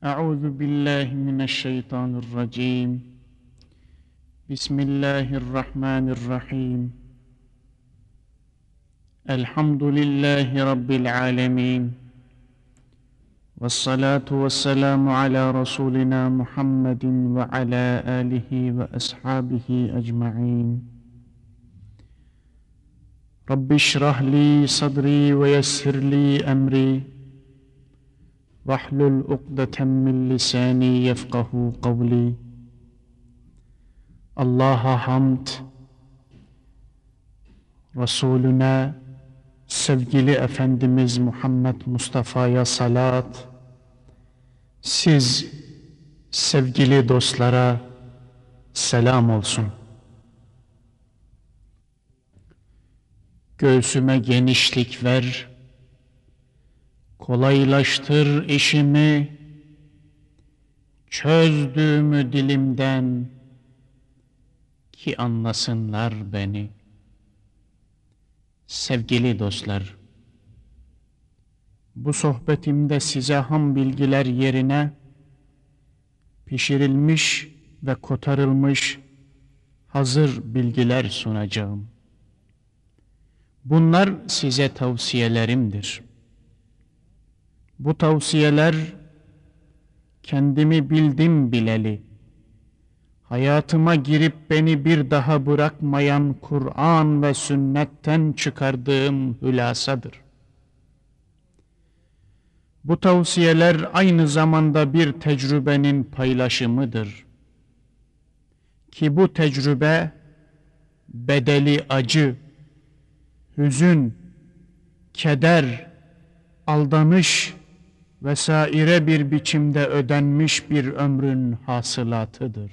أعوذ بالله من الشيطان الرجيم. بسم الله الرحمن الرحيم. الحمد لله رب العالمين. والصلاة والسلام على رسولنا محمد وعلى آله وأصحابه أجمعين. رب اشرح لي صدري ويسر لي أمري. واحلل عقدة من lisani yefkahu kavli Allah'a hamd Resulüne sevgili Efendimiz Muhammed Mustafa'ya salat siz sevgili dostlara selam olsun göğsüme genişlik ver Kolaylaştır işimi, çözdüğümü dilimden ki anlasınlar beni. Sevgili dostlar, bu sohbetimde size ham bilgiler yerine pişirilmiş ve kotarılmış hazır bilgiler sunacağım. Bunlar size tavsiyelerimdir.'' Bu tavsiyeler kendimi bildim bileli, hayatıma girip beni bir daha bırakmayan Kur'an ve sünnetten çıkardığım hülasadır. Bu tavsiyeler aynı zamanda bir tecrübenin paylaşımıdır. Ki bu tecrübe bedeli acı, hüzün, keder, aldanış, vesaire bir biçimde ödenmiş bir ömrün hasılatıdır.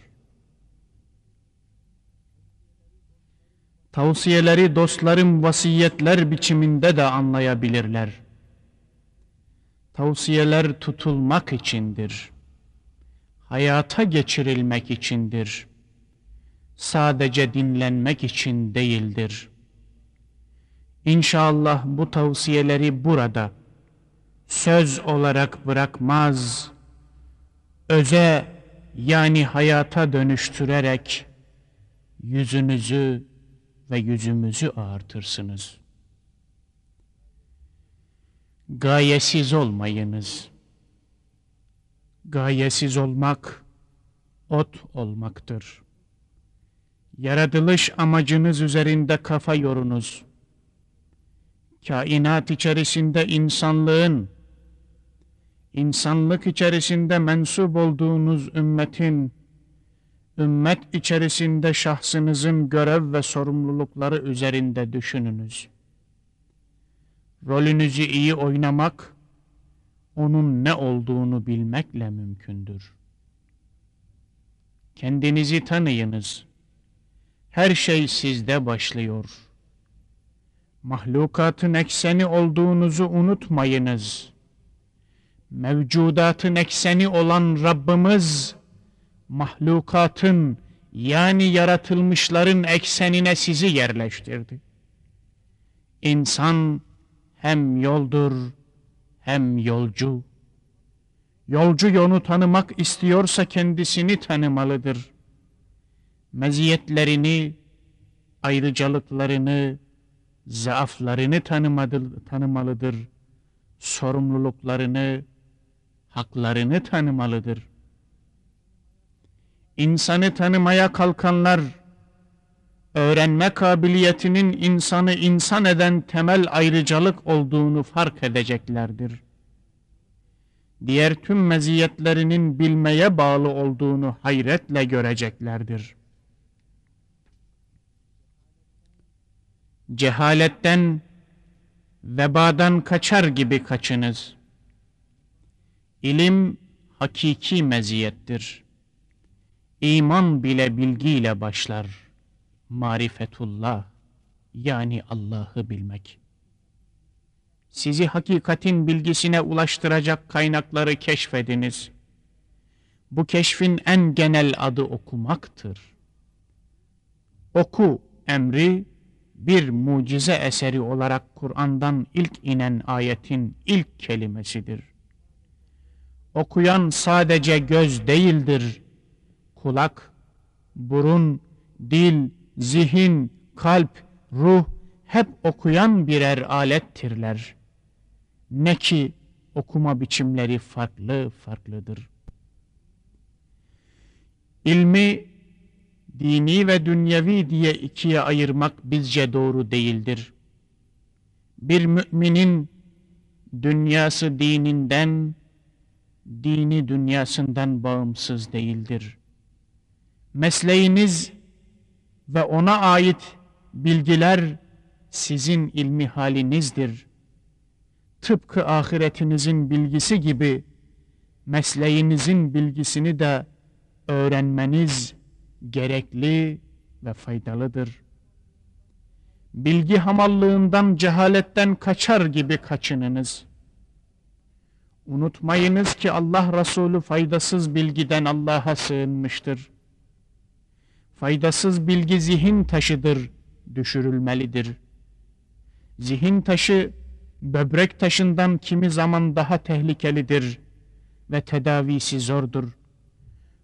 Tavsiyeleri dostlarım vasiyetler biçiminde de anlayabilirler. Tavsiyeler tutulmak içindir. Hayata geçirilmek içindir. Sadece dinlenmek için değildir. İnşallah bu tavsiyeleri burada söz olarak bırakmaz, öze yani hayata dönüştürerek yüzünüzü ve yüzümüzü ağırtırsınız. Gayesiz olmayınız. Gayesiz olmak, ot olmaktır. Yaratılış amacınız üzerinde kafa yorunuz. Kainat içerisinde insanlığın, insanlık içerisinde mensup olduğunuz ümmetin, ümmet içerisinde şahsınızın görev ve sorumlulukları üzerinde düşününüz. Rolünüzü iyi oynamak, onun ne olduğunu bilmekle mümkündür. Kendinizi tanıyınız. Her şey sizde başlıyor. Mahlukatın ekseni olduğunuzu unutmayınız.'' Mevcudatın ekseni olan Rabbimiz mahlukatın yani yaratılmışların eksenine sizi yerleştirdi. İnsan hem yoldur hem yolcu. Yolcu yolu tanımak istiyorsa kendisini tanımalıdır. Meziyetlerini, ayrıcalıklarını, zaaflarını tanımalıdır. Sorumluluklarını, haklarını tanımalıdır. İnsanı tanımaya kalkanlar, öğrenme kabiliyetinin insanı insan eden temel ayrıcalık olduğunu fark edeceklerdir. Diğer tüm meziyetlerinin bilmeye bağlı olduğunu hayretle göreceklerdir. Cehaletten, vebadan kaçar gibi kaçınız.'' İlim hakiki meziyettir. İman bile bilgiyle başlar. Marifetullah yani Allah'ı bilmek. Sizi hakikatin bilgisine ulaştıracak kaynakları keşfediniz. Bu keşfin en genel adı okumaktır. Oku emri bir mucize eseri olarak Kur'an'dan ilk inen ayetin ilk kelimesidir Okuyan sadece göz değildir. Kulak, burun, dil, zihin, kalp, ruh hep okuyan birer alettirler. Ne ki okuma biçimleri farklı farklıdır. İlmi dini ve dünyevi diye ikiye ayırmak bizce doğru değildir. Bir müminin dünyası dininden, dini dünyasından bağımsız değildir. Mesleğiniz ve ona ait bilgiler sizin ilmi halinizdir. Tıpkı ahiretinizin bilgisi gibi mesleğinizin bilgisini de öğrenmeniz gerekli ve faydalıdır. Bilgi hamallığından, cehaletten kaçar gibi kaçınınız. Unutmayınız ki Allah Resulü faydasız bilgiden Allah'a sığınmıştır. Faydasız bilgi zihin taşıdır, düşürülmelidir. Zihin taşı, böbrek taşından kimi zaman daha tehlikelidir ve tedavisi zordur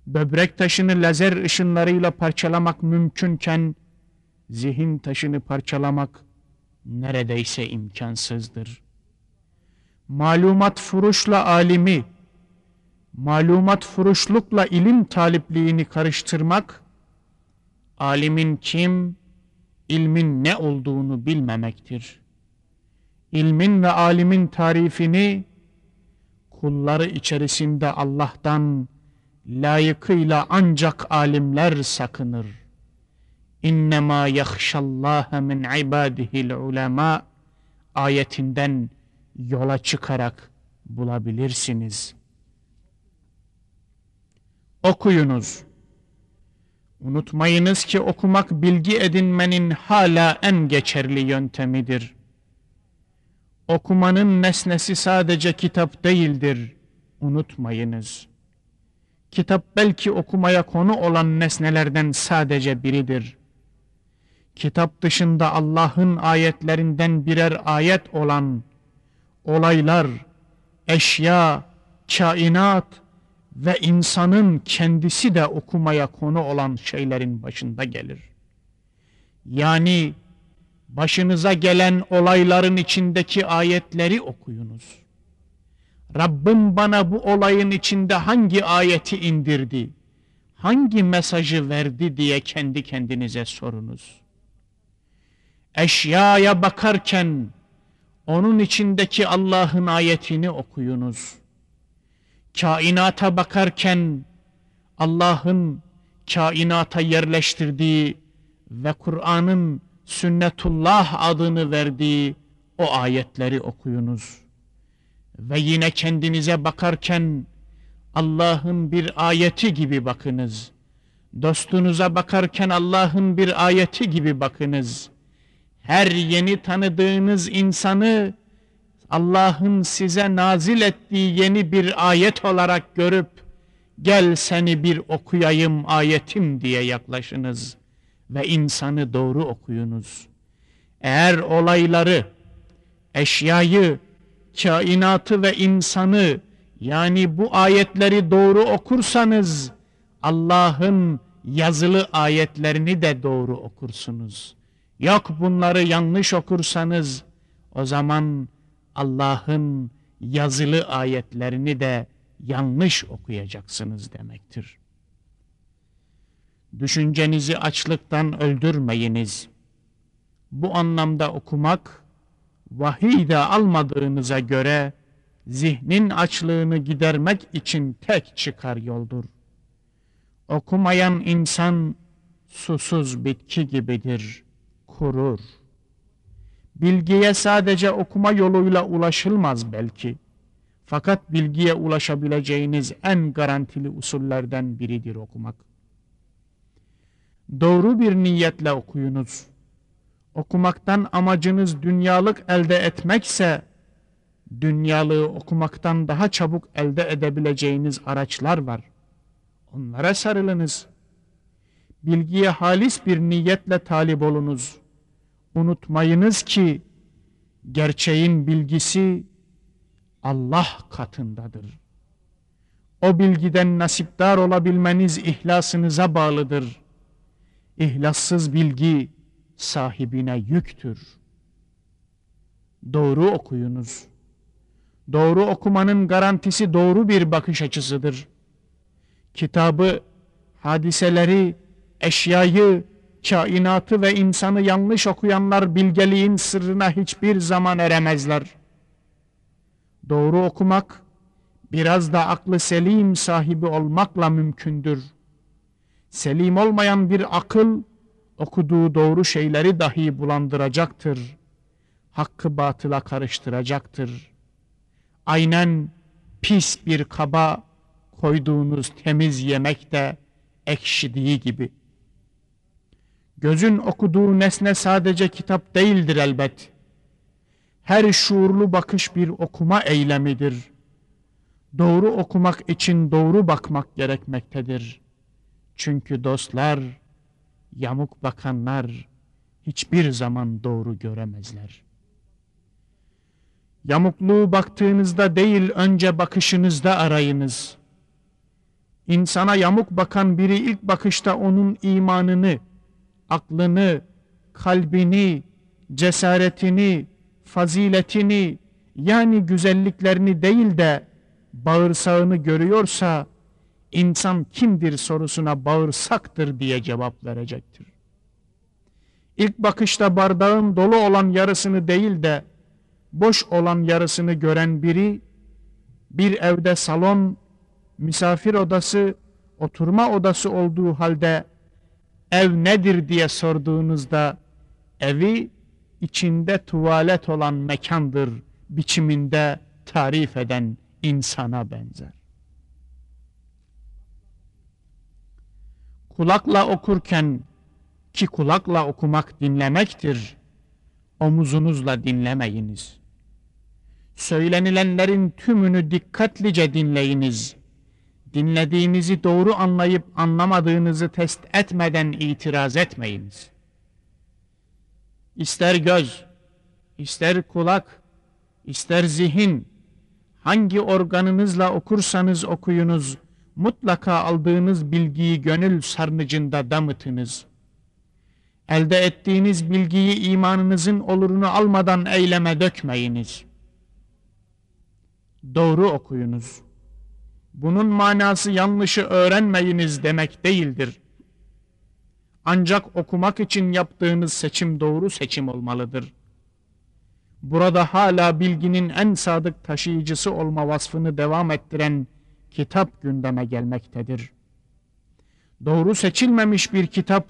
böbrek taşını lazer ışınlarıyla parçalamak mümkünken zihin taşını parçalamak neredeyse imkansızdır. Malumat furuşla alimi, malumat furuşlukla ilim talipliğini karıştırmak, alimin kim, ilmin ne olduğunu bilmemektir. İlmin ve alimin tarifini kulları içerisinde Allah'tan layıkıyla ancak alimler sakınır. İnnemâ yahşallâhe min ibâdihil ulema ayetinden yola çıkarak bulabilirsiniz. Okuyunuz. Unutmayınız ki okumak bilgi edinmenin hala en geçerli yöntemidir. Okumanın nesnesi sadece kitap değildir. Unutmayınız.'' Kitap belki okumaya konu olan nesnelerden sadece biridir. Kitap dışında Allah'ın ayetlerinden birer ayet olan olaylar, eşya, kainat ve insanın kendisi de okumaya konu olan şeylerin başında gelir. Yani başınıza gelen olayların içindeki ayetleri okuyunuz. Rabbim bana bu olayın içinde hangi ayeti indirdi, hangi mesajı verdi diye kendi kendinize sorunuz. Eşyaya bakarken onun içindeki Allah'ın ayetini okuyunuz. Kainata bakarken Allah'ın kainata yerleştirdiği ve Kur'an'ın sünnetullah adını verdiği o ayetleri okuyunuz.'' Ve yine kendinize bakarken Allah'ın bir ayeti gibi bakınız. Dostunuza bakarken Allah'ın bir ayeti gibi bakınız. Her yeni tanıdığınız insanı Allah'ın size nazil ettiği yeni bir ayet olarak görüp gel seni bir okuyayım ayetim diye yaklaşınız ve insanı doğru okuyunuz. Eğer olayları, eşyayı, kainatı ve insanı yani bu ayetleri doğru okursanız Allah'ın yazılı ayetlerini de doğru okursunuz. Yok bunları yanlış okursanız o zaman Allah'ın yazılı ayetlerini de yanlış okuyacaksınız demektir. Düşüncenizi açlıktan öldürmeyiniz. Bu anlamda okumak vahiy de almadığınıza göre zihnin açlığını gidermek için tek çıkar yoldur. Okumayan insan susuz bitki gibidir, kurur. Bilgiye sadece okuma yoluyla ulaşılmaz belki. Fakat bilgiye ulaşabileceğiniz en garantili usullerden biridir okumak. Doğru bir niyetle okuyunuz okumaktan amacınız dünyalık elde etmekse, dünyalığı okumaktan daha çabuk elde edebileceğiniz araçlar var. Onlara sarılınız. Bilgiye halis bir niyetle talip olunuz. Unutmayınız ki gerçeğin bilgisi Allah katındadır. O bilgiden nasipdar olabilmeniz ihlasınıza bağlıdır. İhlassız bilgi sahibine yüktür. Doğru okuyunuz. Doğru okumanın garantisi doğru bir bakış açısıdır. Kitabı, hadiseleri, eşyayı, kainatı ve insanı yanlış okuyanlar bilgeliğin sırrına hiçbir zaman eremezler. Doğru okumak, biraz da aklı selim sahibi olmakla mümkündür. Selim olmayan bir akıl, okuduğu doğru şeyleri dahi bulandıracaktır. Hakkı batıla karıştıracaktır. Aynen pis bir kaba koyduğunuz temiz yemek de ekşidiği gibi. Gözün okuduğu nesne sadece kitap değildir elbet. Her şuurlu bakış bir okuma eylemidir. Doğru okumak için doğru bakmak gerekmektedir. Çünkü dostlar, yamuk bakanlar hiçbir zaman doğru göremezler. Yamukluğu baktığınızda değil önce bakışınızda arayınız. İnsana yamuk bakan biri ilk bakışta onun imanını, aklını, kalbini, cesaretini, faziletini yani güzelliklerini değil de bağırsağını görüyorsa insan kimdir sorusuna bağırsaktır diye cevap verecektir. İlk bakışta bardağın dolu olan yarısını değil de boş olan yarısını gören biri bir evde salon, misafir odası, oturma odası olduğu halde ev nedir diye sorduğunuzda evi içinde tuvalet olan mekandır biçiminde tarif eden insana benzer. Kulakla okurken ki kulakla okumak dinlemektir. Omuzunuzla dinlemeyiniz. Söylenilenlerin tümünü dikkatlice dinleyiniz. Dinlediğinizi doğru anlayıp anlamadığınızı test etmeden itiraz etmeyiniz. İster göz, ister kulak, ister zihin, hangi organınızla okursanız okuyunuz, mutlaka aldığınız bilgiyi gönül sarnıcında damıtınız. Elde ettiğiniz bilgiyi imanınızın olurunu almadan eyleme dökmeyiniz. Doğru okuyunuz. Bunun manası yanlışı öğrenmeyiniz demek değildir. Ancak okumak için yaptığınız seçim doğru seçim olmalıdır. Burada hala bilginin en sadık taşıyıcısı olma vasfını devam ettiren kitap gündeme gelmektedir. Doğru seçilmemiş bir kitap,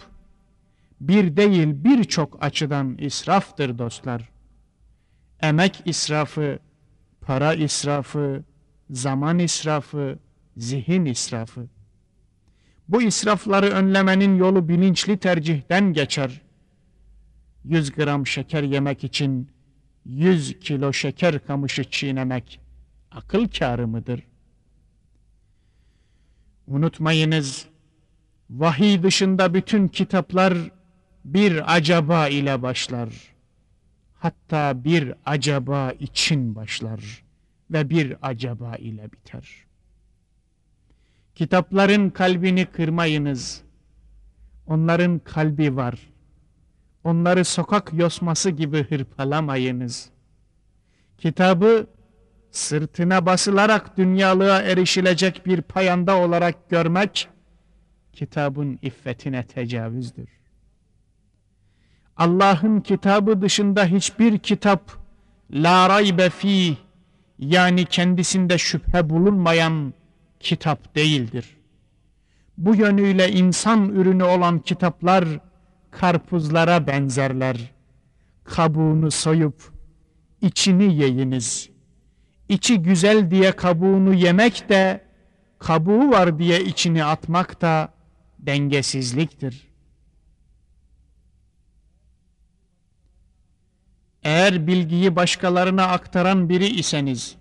bir değil birçok açıdan israftır dostlar. Emek israfı, para israfı, zaman israfı, zihin israfı. Bu israfları önlemenin yolu bilinçli tercihten geçer. 100 gram şeker yemek için 100 kilo şeker kamışı çiğnemek akıl kârı mıdır? Unutmayınız, vahiy dışında bütün kitaplar bir acaba ile başlar. Hatta bir acaba için başlar ve bir acaba ile biter. Kitapların kalbini kırmayınız. Onların kalbi var. Onları sokak yosması gibi hırpalamayınız. Kitabı sırtına basılarak dünyalığa erişilecek bir payanda olarak görmek, kitabın iffetine tecavüzdür. Allah'ın kitabı dışında hiçbir kitap la raybe fih yani kendisinde şüphe bulunmayan kitap değildir. Bu yönüyle insan ürünü olan kitaplar karpuzlara benzerler. Kabuğunu soyup içini yeyiniz. İçi güzel diye kabuğunu yemek de kabuğu var diye içini atmak da dengesizliktir. Eğer bilgiyi başkalarına aktaran biri iseniz,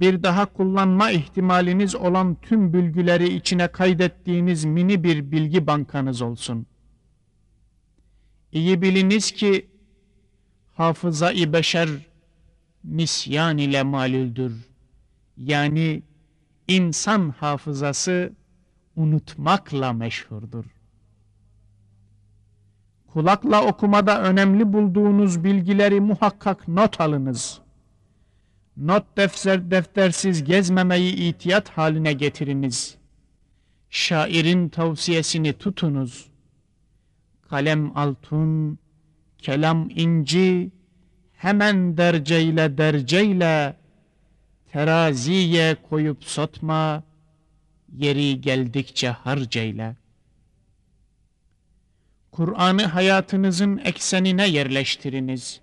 bir daha kullanma ihtimaliniz olan tüm bilgileri içine kaydettiğiniz mini bir bilgi bankanız olsun. İyi biliniz ki hafıza-i beşer nisyan ile malüldür. Yani insan hafızası unutmakla meşhurdur. Kulakla okumada önemli bulduğunuz bilgileri muhakkak not alınız. Not defter deftersiz gezmemeyi itiyat haline getiriniz. Şairin tavsiyesini tutunuz. Kalem altın, kelam inci, hemen derceyle derceyle teraziye koyup satma, yeri geldikçe harceyle. Kur'an'ı hayatınızın eksenine yerleştiriniz.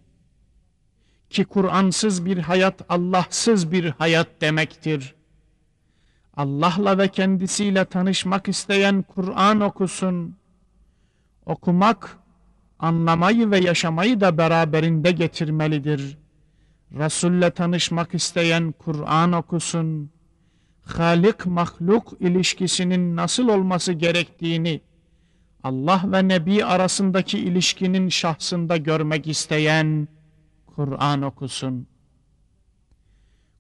Ki Kur'ansız bir hayat Allahsız bir hayat demektir. Allah'la ve kendisiyle tanışmak isteyen Kur'an okusun. Okumak, anlamayı ve yaşamayı da beraberinde getirmelidir. Resul'le tanışmak isteyen Kur'an okusun. Halik mahluk ilişkisinin nasıl olması gerektiğini Allah ve Nebi arasındaki ilişkinin şahsında görmek isteyen Kur'an okusun.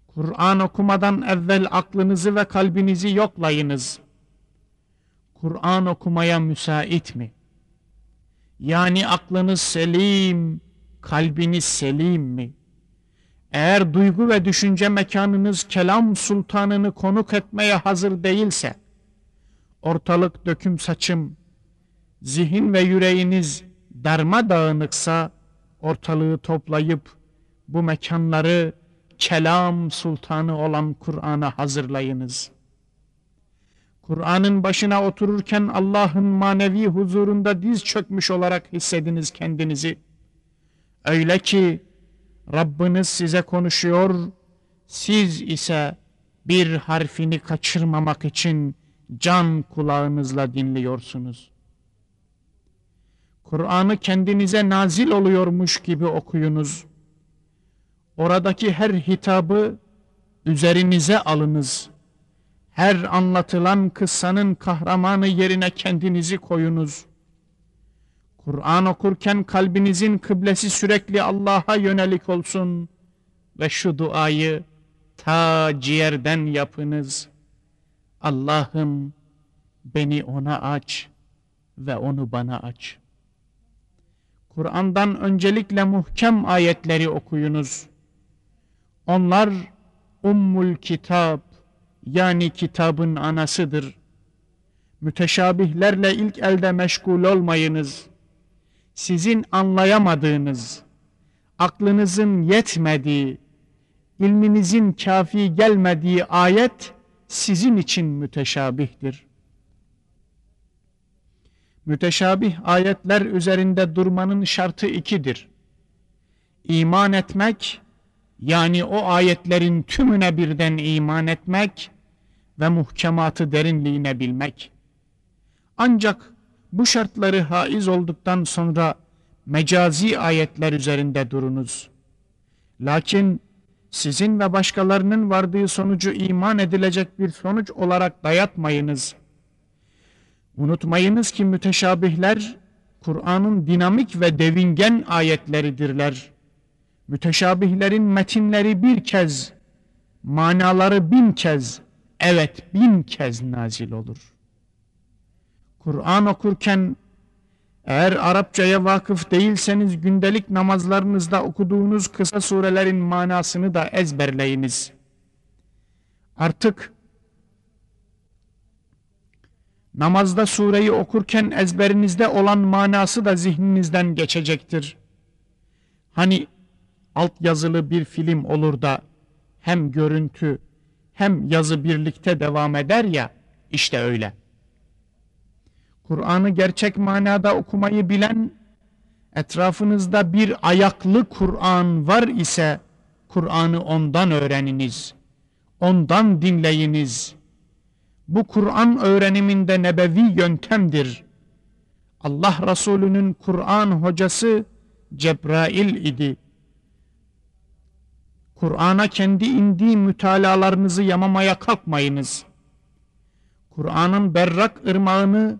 Kur'an okumadan evvel aklınızı ve kalbinizi yoklayınız. Kur'an okumaya müsait mi? Yani aklınız selim, kalbiniz selim mi? Eğer duygu ve düşünce mekanınız kelam sultanını konuk etmeye hazır değilse, ortalık döküm saçım, zihin ve yüreğiniz darmadağınıksa ortalığı toplayıp bu mekanları kelam sultanı olan Kur'an'a hazırlayınız. Kur'an'ın başına otururken Allah'ın manevi huzurunda diz çökmüş olarak hissediniz kendinizi. Öyle ki Rabbiniz size konuşuyor, siz ise bir harfini kaçırmamak için can kulağınızla dinliyorsunuz. Kur'an'ı kendinize nazil oluyormuş gibi okuyunuz. Oradaki her hitabı üzerinize alınız. Her anlatılan kıssanın kahramanı yerine kendinizi koyunuz. Kur'an okurken kalbinizin kıblesi sürekli Allah'a yönelik olsun ve şu duayı ta ciğerden yapınız. Allah'ım beni ona aç ve onu bana aç. Kur'an'dan öncelikle muhkem ayetleri okuyunuz. Onlar ummul kitap yani kitabın anasıdır. Müteşabihlerle ilk elde meşgul olmayınız. Sizin anlayamadığınız, aklınızın yetmediği, ilminizin kafi gelmediği ayet sizin için müteşabihtir. Müteşabih ayetler üzerinde durmanın şartı ikidir. İman etmek, yani o ayetlerin tümüne birden iman etmek ve muhkematı derinliğine bilmek. Ancak bu şartları haiz olduktan sonra mecazi ayetler üzerinde durunuz. Lakin sizin ve başkalarının vardığı sonucu iman edilecek bir sonuç olarak dayatmayınız. Unutmayınız ki müteşabihler Kur'an'ın dinamik ve devingen ayetleridirler. Müteşabihlerin metinleri bir kez, manaları bin kez, evet bin kez nazil olur. Kur'an okurken eğer Arapçaya vakıf değilseniz gündelik namazlarınızda okuduğunuz kısa surelerin manasını da ezberleyiniz. Artık namazda sureyi okurken ezberinizde olan manası da zihninizden geçecektir. Hani alt yazılı bir film olur da hem görüntü hem yazı birlikte devam eder ya işte öyle. Kur'an'ı gerçek manada okumayı bilen etrafınızda bir ayaklı Kur'an var ise Kur'an'ı ondan öğreniniz. Ondan dinleyiniz. Bu Kur'an öğreniminde nebevi yöntemdir. Allah Resulü'nün Kur'an hocası Cebrail idi. Kur'an'a kendi indiği mütalalarınızı yamamaya kalkmayınız. Kur'an'ın berrak ırmağını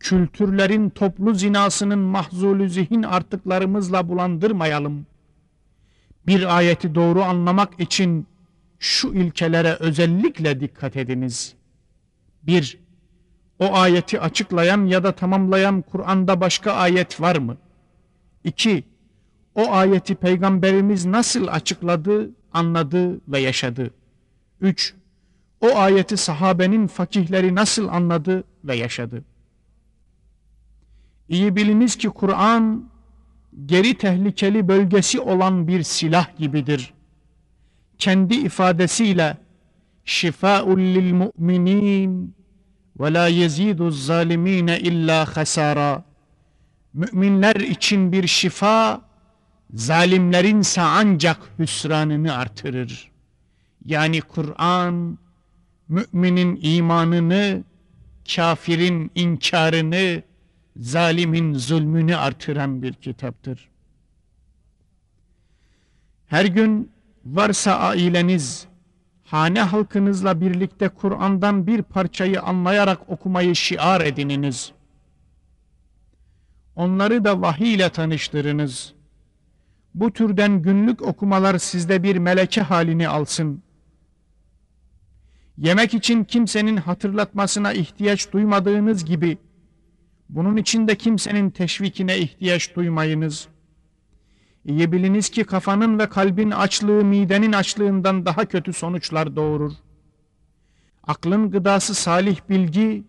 kültürlerin toplu zinasının mahzulü zihin artıklarımızla bulandırmayalım. Bir ayeti doğru anlamak için şu ilkelere özellikle dikkat ediniz. 1. O ayeti açıklayan ya da tamamlayan Kur'an'da başka ayet var mı? 2. O ayeti peygamberimiz nasıl açıkladı, anladı ve yaşadı? 3. O ayeti sahabenin fakihleri nasıl anladı ve yaşadı? İyi biliniz ki Kur'an geri tehlikeli bölgesi olan bir silah gibidir. Kendi ifadesiyle şifaul lil mu'minin ve la yezidu zalimine illa hasara. Müminler için bir şifa, zalimlerinse ancak hüsranını artırır. Yani Kur'an müminin imanını, kafirin inkarını, zalimin zulmünü artıran bir kitaptır. Her gün varsa aileniz, hane halkınızla birlikte Kur'an'dan bir parçayı anlayarak okumayı şiar edininiz. Onları da vahiy ile tanıştırınız. Bu türden günlük okumalar sizde bir meleke halini alsın. Yemek için kimsenin hatırlatmasına ihtiyaç duymadığınız gibi, bunun için de kimsenin teşvikine ihtiyaç duymayınız. İyi biliniz ki kafanın ve kalbin açlığı midenin açlığından daha kötü sonuçlar doğurur. Aklın gıdası salih bilgi,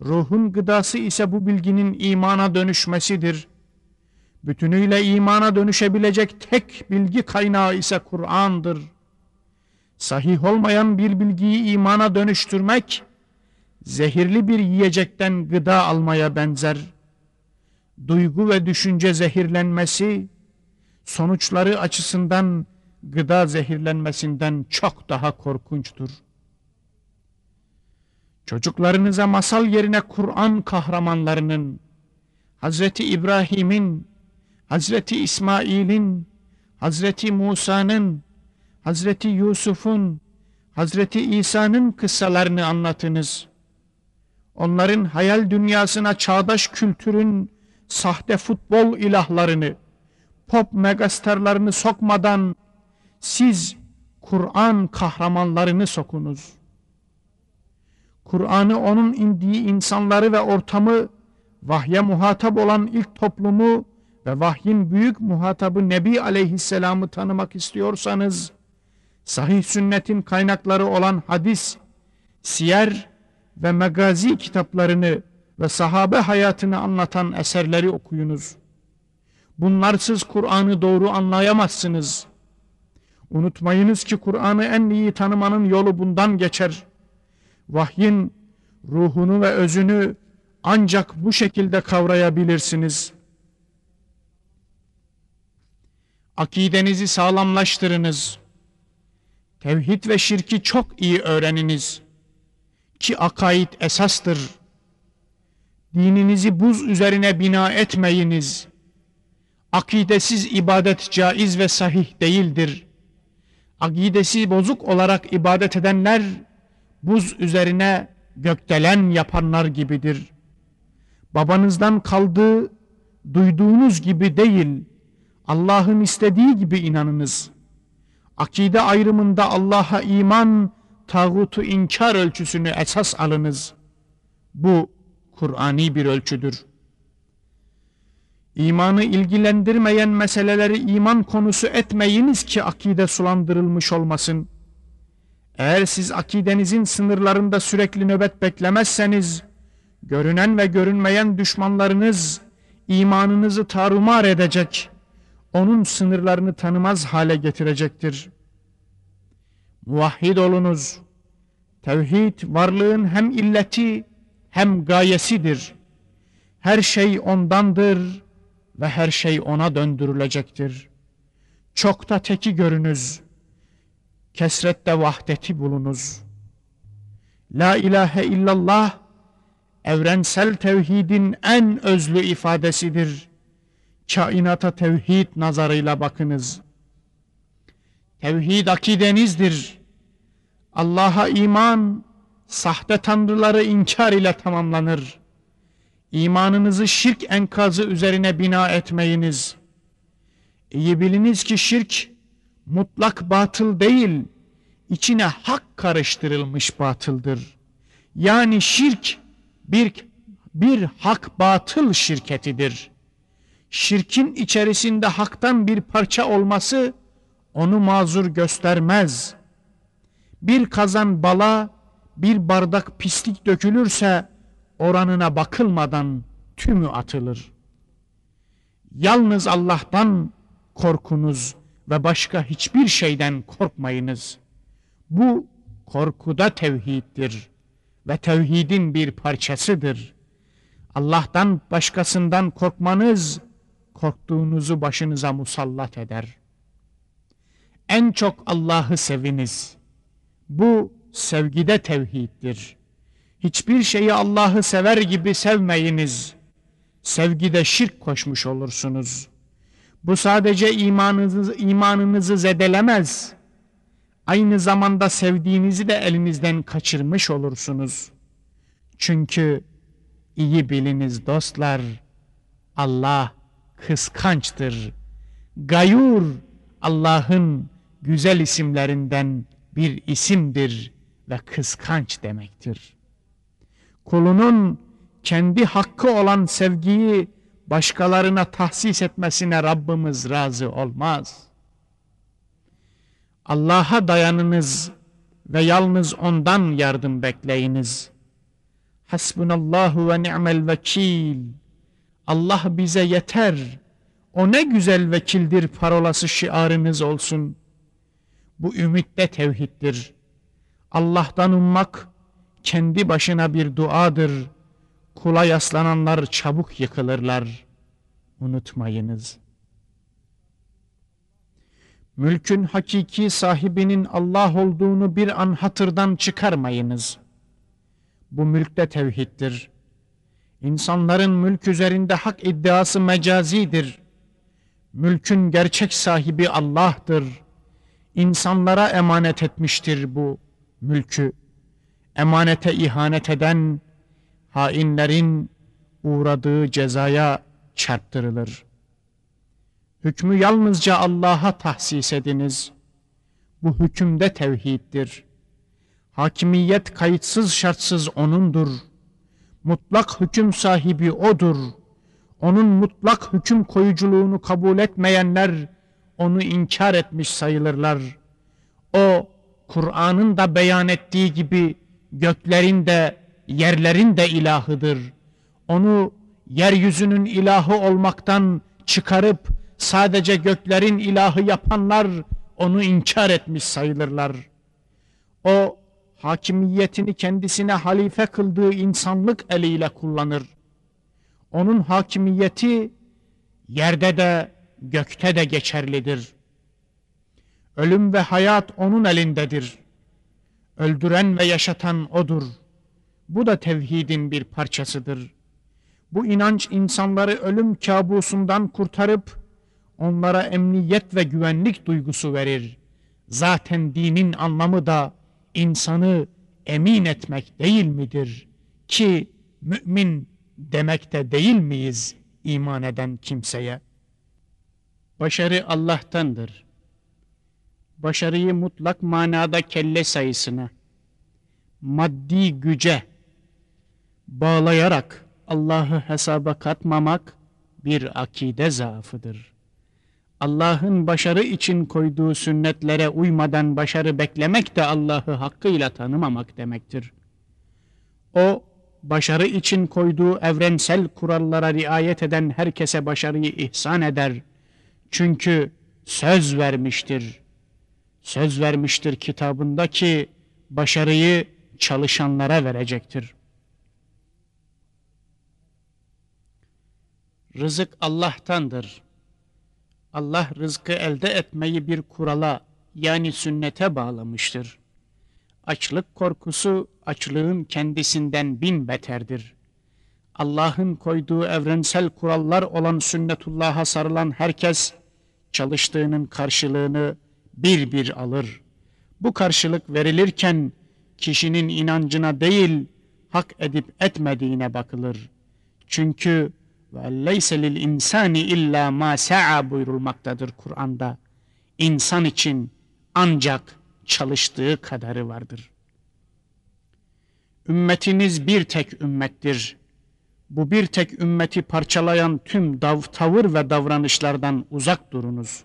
ruhun gıdası ise bu bilginin imana dönüşmesidir. Bütünüyle imana dönüşebilecek tek bilgi kaynağı ise Kur'an'dır. Sahih olmayan bir bilgiyi imana dönüştürmek, zehirli bir yiyecekten gıda almaya benzer. Duygu ve düşünce zehirlenmesi, sonuçları açısından gıda zehirlenmesinden çok daha korkunçtur. Çocuklarınıza masal yerine Kur'an kahramanlarının, Hazreti İbrahim'in, Hazreti İsmail'in, Hazreti Musa'nın, Hazreti Yusuf'un, Hazreti İsa'nın kıssalarını anlatınız. Onların hayal dünyasına çağdaş kültürün sahte futbol ilahlarını, pop megastarlarını sokmadan siz Kur'an kahramanlarını sokunuz. Kur'an'ı onun indiği insanları ve ortamı, vahye muhatap olan ilk toplumu ve vahyin büyük muhatabı Nebi Aleyhisselam'ı tanımak istiyorsanız, sahih sünnetin kaynakları olan hadis, siyer ve megazi kitaplarını ve sahabe hayatını anlatan eserleri okuyunuz. Bunlarsız Kur'an'ı doğru anlayamazsınız. Unutmayınız ki Kur'an'ı en iyi tanımanın yolu bundan geçer. Vahyin ruhunu ve özünü ancak bu şekilde kavrayabilirsiniz. Akidenizi sağlamlaştırınız. Tevhid ve şirki çok iyi öğreniniz. Ki akaid esastır. Dininizi buz üzerine bina etmeyiniz. Akidesiz ibadet caiz ve sahih değildir. Akidesi bozuk olarak ibadet edenler buz üzerine gökdelen yapanlar gibidir. Babanızdan kaldığı duyduğunuz gibi değil, Allah'ın istediği gibi inanınız. Akide ayrımında Allah'a iman, tağutu inkar ölçüsünü esas alınız. Bu Kur'ani bir ölçüdür. İmanı ilgilendirmeyen meseleleri iman konusu etmeyiniz ki akide sulandırılmış olmasın. Eğer siz akidenizin sınırlarında sürekli nöbet beklemezseniz, görünen ve görünmeyen düşmanlarınız imanınızı tarumar edecek, onun sınırlarını tanımaz hale getirecektir. Muvahhid olunuz. Tevhid varlığın hem illeti hem gayesidir. Her şey ondandır ve her şey ona döndürülecektir. Çok da teki görünüz. Kesrette vahdeti bulunuz. La ilahe illallah evrensel tevhidin en özlü ifadesidir. Kainata tevhid nazarıyla bakınız. Tevhid akidenizdir. Allah'a iman, sahte tanrıları inkar ile tamamlanır. İmanınızı şirk enkazı üzerine bina etmeyiniz. İyi biliniz ki şirk mutlak batıl değil, içine hak karıştırılmış batıldır. Yani şirk bir bir hak batıl şirketidir. Şirkin içerisinde haktan bir parça olması onu mazur göstermez. Bir kazan bala, bir bardak pislik dökülürse oranına bakılmadan tümü atılır. Yalnız Allah'tan korkunuz ve başka hiçbir şeyden korkmayınız. Bu korkuda tevhiddir ve tevhidin bir parçasıdır. Allah'tan başkasından korkmanız korktuğunuzu başınıza musallat eder. En çok Allah'ı seviniz. Bu sevgide tevhiddir. Hiçbir şeyi Allah'ı sever gibi sevmeyiniz. Sevgide şirk koşmuş olursunuz. Bu sadece imanınızı, imanınızı zedelemez. Aynı zamanda sevdiğinizi de elinizden kaçırmış olursunuz. Çünkü iyi biliniz dostlar, Allah kıskançtır. Gayur Allah'ın güzel isimlerinden bir isimdir ve kıskanç demektir. Kulunun kendi hakkı olan sevgiyi başkalarına tahsis etmesine Rabbimiz razı olmaz. Allah'a dayanınız ve yalnız ondan yardım bekleyiniz. Hasbunallahu ve ni'mel vekil. Allah bize yeter. O ne güzel vekildir parolası şiarınız olsun. Bu ümitte tevhiddir. Allah'tan ummak kendi başına bir duadır. Kula yaslananlar çabuk yıkılırlar. Unutmayınız. Mülkün hakiki sahibinin Allah olduğunu bir an hatırdan çıkarmayınız. Bu mülkte tevhiddir. İnsanların mülk üzerinde hak iddiası mecazidir. Mülkün gerçek sahibi Allah'tır. İnsanlara emanet etmiştir bu mülkü. Emanete ihanet eden hainlerin uğradığı cezaya çarptırılır. Hükmü yalnızca Allah'a tahsis ediniz. Bu hükümde tevhiddir. Hakimiyet kayıtsız şartsız O'nundur. Mutlak hüküm sahibi O'dur. Onun mutlak hüküm koyuculuğunu kabul etmeyenler onu inkar etmiş sayılırlar. O Kur'an'ın da beyan ettiği gibi göklerin de yerlerin de ilahıdır. Onu yeryüzünün ilahı olmaktan çıkarıp sadece göklerin ilahı yapanlar onu inkar etmiş sayılırlar. O hakimiyetini kendisine halife kıldığı insanlık eliyle kullanır. Onun hakimiyeti yerde de gökte de geçerlidir. Ölüm ve hayat onun elindedir. Öldüren ve yaşatan odur. Bu da tevhidin bir parçasıdır. Bu inanç insanları ölüm kabusundan kurtarıp onlara emniyet ve güvenlik duygusu verir. Zaten dinin anlamı da insanı emin etmek değil midir? Ki mümin demekte değil miyiz iman eden kimseye? Başarı Allah'tandır. Başarıyı mutlak manada kelle sayısına, maddi güce bağlayarak Allah'ı hesaba katmamak bir akide zaafıdır. Allah'ın başarı için koyduğu sünnetlere uymadan başarı beklemek de Allah'ı hakkıyla tanımamak demektir. O, başarı için koyduğu evrensel kurallara riayet eden herkese başarıyı ihsan eder. Çünkü söz vermiştir. Söz vermiştir kitabında ki başarıyı çalışanlara verecektir. Rızık Allah'tandır. Allah rızkı elde etmeyi bir kurala yani sünnete bağlamıştır. Açlık korkusu açlığın kendisinden bin beterdir. Allah'ın koyduğu evrensel kurallar olan sünnetullah'a sarılan herkes çalıştığının karşılığını bir bir alır. Bu karşılık verilirken kişinin inancına değil hak edip etmediğine bakılır. Çünkü ve leyse lil insani illa ma sa'a buyurulmaktadır Kur'an'da. İnsan için ancak çalıştığı kadarı vardır. Ümmetiniz bir tek ümmettir. Bu bir tek ümmeti parçalayan tüm dav, tavır ve davranışlardan uzak durunuz.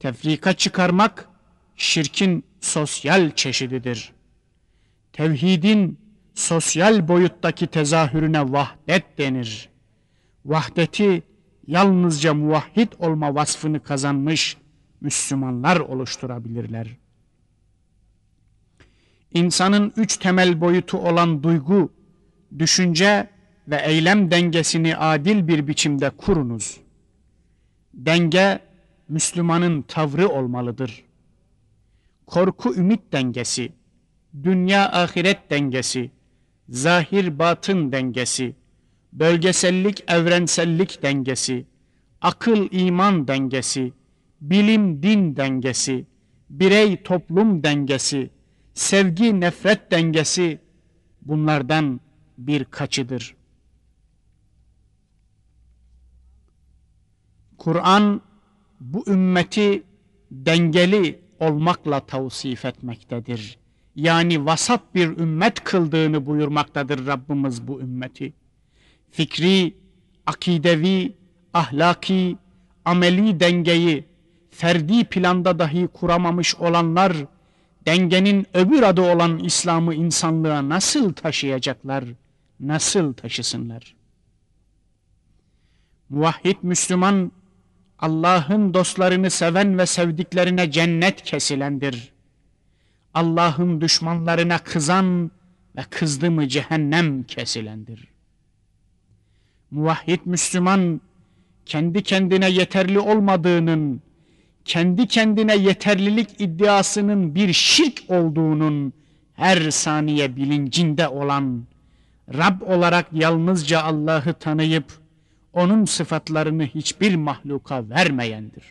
Tefrika çıkarmak şirkin sosyal çeşididir. Tevhidin sosyal boyuttaki tezahürüne vahdet denir. Vahdeti yalnızca muvahhid olma vasfını kazanmış Müslümanlar oluşturabilirler. İnsanın üç temel boyutu olan duygu, düşünce ve eylem dengesini adil bir biçimde kurunuz. Denge Müslümanın tavrı olmalıdır. Korku ümit dengesi, dünya ahiret dengesi, zahir batın dengesi, bölgesellik evrensellik dengesi, akıl iman dengesi, bilim din dengesi, birey toplum dengesi, sevgi nefret dengesi bunlardan birkaçıdır. Kur'an bu ümmeti dengeli olmakla tavsif etmektedir. Yani vasat bir ümmet kıldığını buyurmaktadır Rabbimiz bu ümmeti. Fikri, akidevi, ahlaki, ameli dengeyi ferdi planda dahi kuramamış olanlar dengenin öbür adı olan İslam'ı insanlığa nasıl taşıyacaklar, nasıl taşısınlar? Muvahhid Müslüman Allah'ın dostlarını seven ve sevdiklerine cennet kesilendir. Allah'ın düşmanlarına kızan ve kızdı mı cehennem kesilendir. Muvahhid Müslüman kendi kendine yeterli olmadığının, kendi kendine yeterlilik iddiasının bir şirk olduğunun her saniye bilincinde olan, Rab olarak yalnızca Allah'ı tanıyıp, onun sıfatlarını hiçbir mahluka vermeyendir.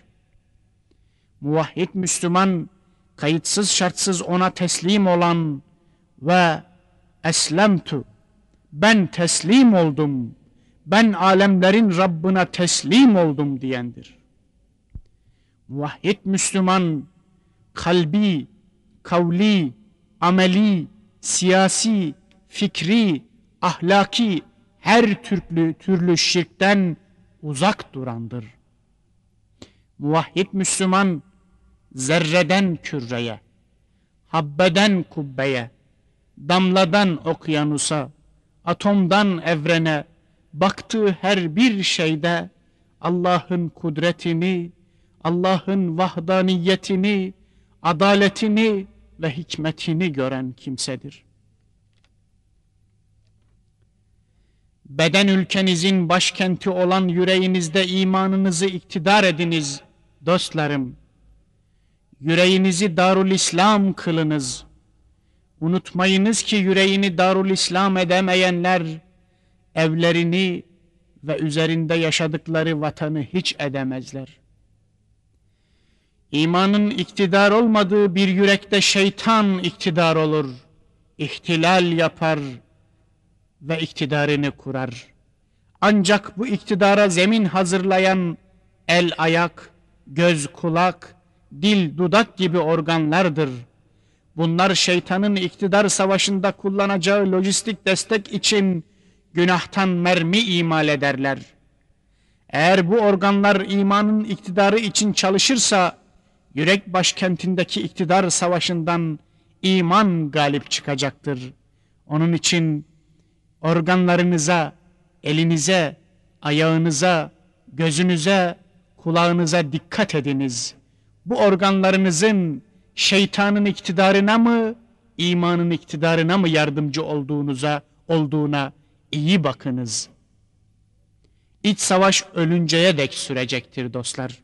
Muvahhid Müslüman, kayıtsız şartsız ona teslim olan ve eslemtu, ben teslim oldum, ben alemlerin Rabbına teslim oldum diyendir. Muvahhid Müslüman, kalbi, kavli, ameli, siyasi, fikri, ahlaki her türlü türlü şirkten uzak durandır. Muvahhid Müslüman zerreden küreye, habbeden kubbeye, damladan okyanusa, atomdan evrene baktığı her bir şeyde Allah'ın kudretini, Allah'ın vahdaniyetini, adaletini ve hikmetini gören kimsedir. Beden ülkenizin başkenti olan yüreğinizde imanınızı iktidar ediniz dostlarım. Yüreğinizi Darul İslam kılınız. Unutmayınız ki yüreğini Darul İslam edemeyenler evlerini ve üzerinde yaşadıkları vatanı hiç edemezler. İmanın iktidar olmadığı bir yürekte şeytan iktidar olur. İhtilal yapar ve iktidarını kurar. Ancak bu iktidara zemin hazırlayan el ayak, göz kulak, dil dudak gibi organlardır. Bunlar şeytanın iktidar savaşında kullanacağı lojistik destek için günahtan mermi imal ederler. Eğer bu organlar imanın iktidarı için çalışırsa, yürek başkentindeki iktidar savaşından iman galip çıkacaktır. Onun için organlarınıza, elinize, ayağınıza, gözünüze, kulağınıza dikkat ediniz. Bu organlarınızın şeytanın iktidarına mı, imanın iktidarına mı yardımcı olduğunuza, olduğuna iyi bakınız. İç savaş ölünceye dek sürecektir dostlar.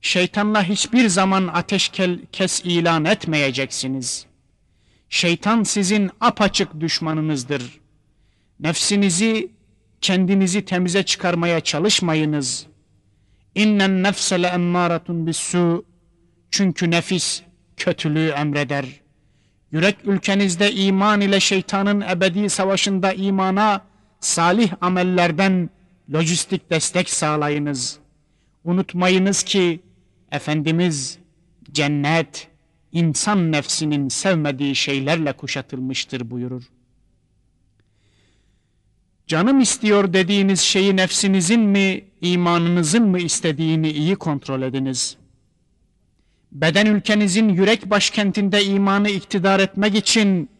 Şeytanla hiçbir zaman ateş kes ilan etmeyeceksiniz. Şeytan sizin apaçık düşmanınızdır. Nefsinizi, kendinizi temize çıkarmaya çalışmayınız. İnnen nefse le emmâretun bissu. Çünkü nefis kötülüğü emreder. Yürek ülkenizde iman ile şeytanın ebedi savaşında imana, salih amellerden lojistik destek sağlayınız. Unutmayınız ki Efendimiz cennet, insan nefsinin sevmediği şeylerle kuşatılmıştır buyurur. Canım istiyor dediğiniz şeyi nefsinizin mi, imanınızın mı istediğini iyi kontrol ediniz. Beden ülkenizin yürek başkentinde imanı iktidar etmek için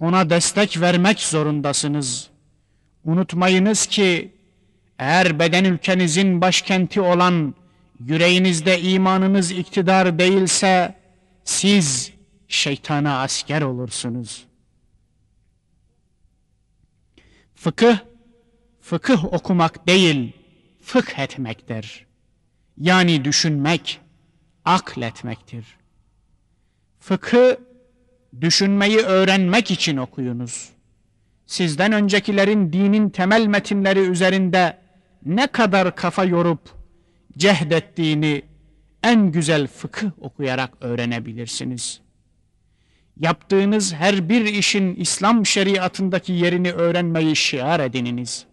ona destek vermek zorundasınız. Unutmayınız ki eğer beden ülkenizin başkenti olan yüreğinizde imanınız iktidar değilse siz şeytana asker olursunuz. Fıkıh, fıkıh okumak değil, fıkh etmektir. Yani düşünmek, akletmektir. Fıkı düşünmeyi öğrenmek için okuyunuz. Sizden öncekilerin dinin temel metinleri üzerinde ne kadar kafa yorup cehdettiğini en güzel fıkıh okuyarak öğrenebilirsiniz. Yaptığınız her bir işin İslam şeriatındaki yerini öğrenmeyi şiar edininiz.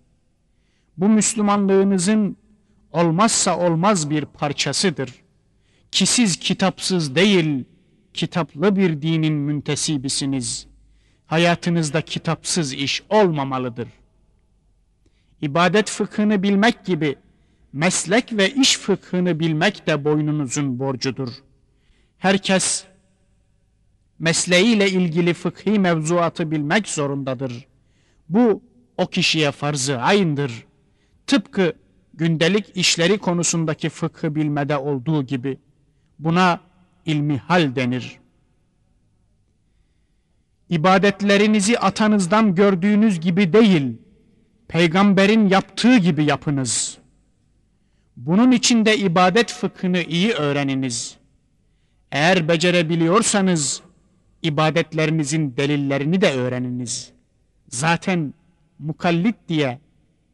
Bu Müslümanlığınızın olmazsa olmaz bir parçasıdır. Ki siz kitapsız değil, kitaplı bir dinin müntesibisiniz. Hayatınızda kitapsız iş olmamalıdır. İbadet fıkhını bilmek gibi meslek ve iş fıkhını bilmek de boynunuzun borcudur. Herkes mesleğiyle ilgili fıkhi mevzuatı bilmek zorundadır. Bu o kişiye farzı. Tıpkı gündelik işleri konusundaki fıkhı bilmede olduğu gibi buna ilmi hal denir. İbadetlerinizi atanızdan gördüğünüz gibi değil, peygamberin yaptığı gibi yapınız. Bunun için de ibadet fıkhını iyi öğreniniz. Eğer becerebiliyorsanız ibadetlerinizin delillerini de öğreniniz. Zaten mukallit diye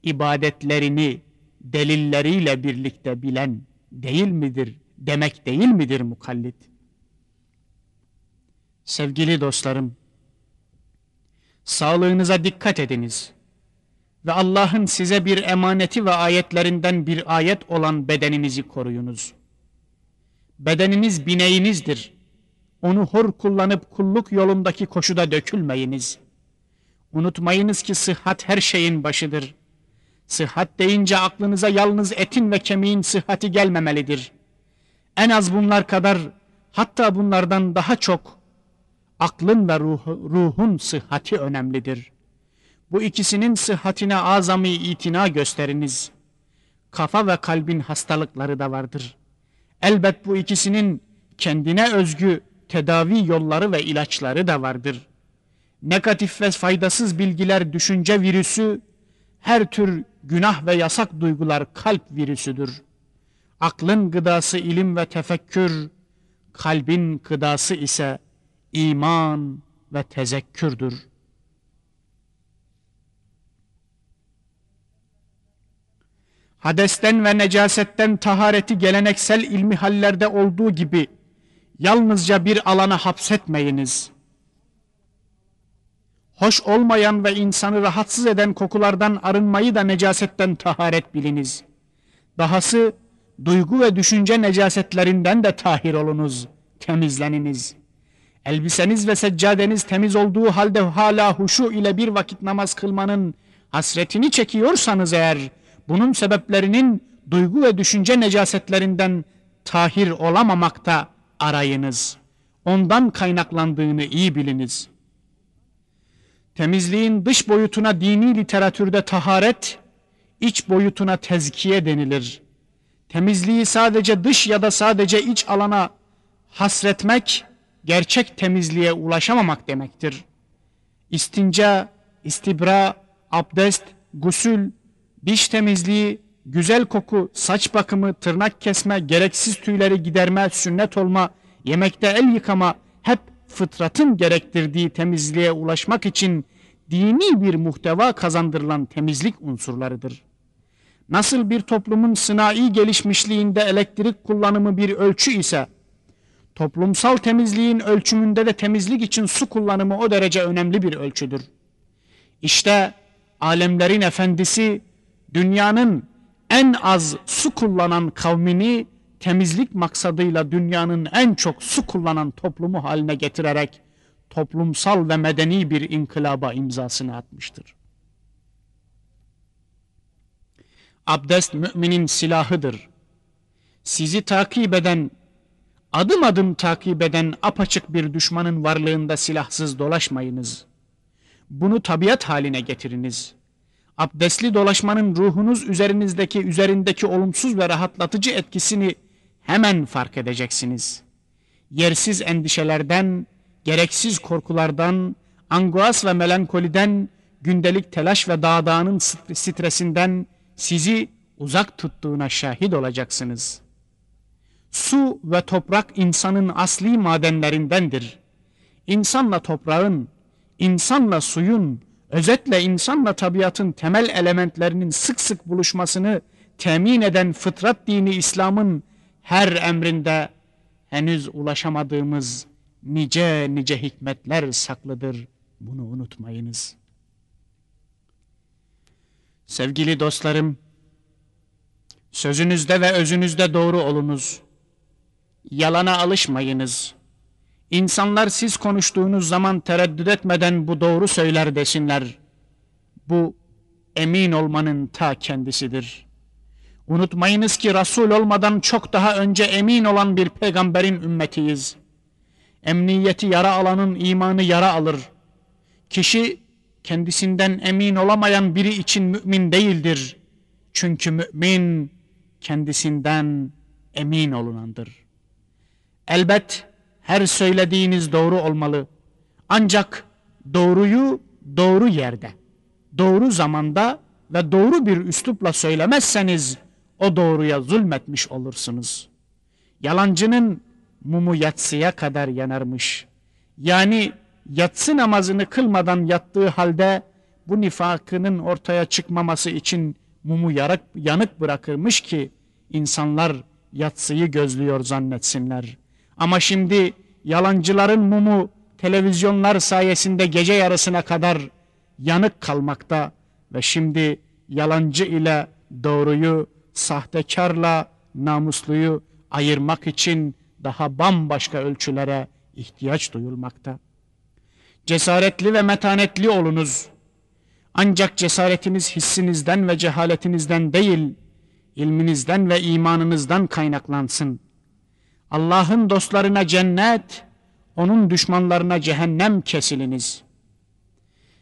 ibadetlerini delilleriyle birlikte bilen değil midir demek değil midir mukallit? Sevgili dostlarım, sağlığınıza dikkat ediniz ve Allah'ın size bir emaneti ve ayetlerinden bir ayet olan bedeninizi koruyunuz. Bedeniniz bineğinizdir. Onu hor kullanıp kulluk yolundaki koşuda dökülmeyiniz. Unutmayınız ki sıhhat her şeyin başıdır. Sıhhat deyince aklınıza yalnız etin ve kemiğin sıhhati gelmemelidir. En az bunlar kadar hatta bunlardan daha çok aklın ve ruh, ruhun sıhhati önemlidir. Bu ikisinin sıhhatine azami itina gösteriniz. Kafa ve kalbin hastalıkları da vardır. Elbet bu ikisinin kendine özgü tedavi yolları ve ilaçları da vardır. Negatif ve faydasız bilgiler düşünce virüsü, her tür günah ve yasak duygular kalp virüsüdür. Aklın gıdası ilim ve tefekkür, kalbin gıdası ise iman ve tezekkürdür. Hadesten ve necasetten tahareti geleneksel ilmi hallerde olduğu gibi yalnızca bir alana hapsetmeyiniz. Hoş olmayan ve insanı rahatsız eden kokulardan arınmayı da necasetten taharet biliniz. Dahası duygu ve düşünce necasetlerinden de tahir olunuz, temizleniniz. Elbiseniz ve seccadeniz temiz olduğu halde hala huşu ile bir vakit namaz kılmanın hasretini çekiyorsanız eğer, bunun sebeplerinin duygu ve düşünce necasetlerinden tahir olamamakta arayınız. Ondan kaynaklandığını iyi biliniz. Temizliğin dış boyutuna dini literatürde taharet, iç boyutuna tezkiye denilir. Temizliği sadece dış ya da sadece iç alana hasretmek, gerçek temizliğe ulaşamamak demektir. İstinca, istibra, abdest, gusül, diş temizliği, güzel koku, saç bakımı, tırnak kesme, gereksiz tüyleri giderme, sünnet olma, yemekte el yıkama hep fıtratın gerektirdiği temizliğe ulaşmak için dini bir muhteva kazandırılan temizlik unsurlarıdır. Nasıl bir toplumun sınai gelişmişliğinde elektrik kullanımı bir ölçü ise, toplumsal temizliğin ölçümünde de temizlik için su kullanımı o derece önemli bir ölçüdür. İşte alemlerin efendisi dünyanın en az su kullanan kavmini temizlik maksadıyla dünyanın en çok su kullanan toplumu haline getirerek toplumsal ve medeni bir inkılaba imzasını atmıştır. Abdest müminin silahıdır. Sizi takip eden, adım adım takip eden apaçık bir düşmanın varlığında silahsız dolaşmayınız. Bunu tabiat haline getiriniz. Abdestli dolaşmanın ruhunuz üzerinizdeki üzerindeki olumsuz ve rahatlatıcı etkisini hemen fark edeceksiniz. Yersiz endişelerden, gereksiz korkulardan, angoas ve melankoliden, gündelik telaş ve dağdağının stresinden sizi uzak tuttuğuna şahit olacaksınız. Su ve toprak insanın asli madenlerindendir. İnsanla toprağın, insanla suyun, özetle insanla tabiatın temel elementlerinin sık sık buluşmasını temin eden fıtrat dini İslam'ın her emrinde henüz ulaşamadığımız nice nice hikmetler saklıdır. Bunu unutmayınız. Sevgili dostlarım, sözünüzde ve özünüzde doğru olunuz. Yalana alışmayınız. İnsanlar siz konuştuğunuz zaman tereddüt etmeden bu doğru söyler desinler. Bu emin olmanın ta kendisidir. Unutmayınız ki Resul olmadan çok daha önce emin olan bir peygamberin ümmetiyiz. Emniyeti yara alanın imanı yara alır. Kişi kendisinden emin olamayan biri için mümin değildir. Çünkü mümin kendisinden emin olunandır. Elbet her söylediğiniz doğru olmalı. Ancak doğruyu doğru yerde, doğru zamanda ve doğru bir üslupla söylemezseniz o doğruya zulmetmiş olursunuz. Yalancının mumu yatsıya kadar yanarmış. Yani yatsı namazını kılmadan yattığı halde bu nifakının ortaya çıkmaması için mumu yarak, yanık bırakırmış ki insanlar yatsıyı gözlüyor zannetsinler. Ama şimdi yalancıların mumu televizyonlar sayesinde gece yarısına kadar yanık kalmakta ve şimdi yalancı ile doğruyu, sahtekarla namusluyu ayırmak için daha bambaşka ölçülere ihtiyaç duyulmakta. Cesaretli ve metanetli olunuz. Ancak cesaretiniz hissinizden ve cehaletinizden değil, ilminizden ve imanınızdan kaynaklansın. Allah'ın dostlarına cennet, onun düşmanlarına cehennem kesiliniz.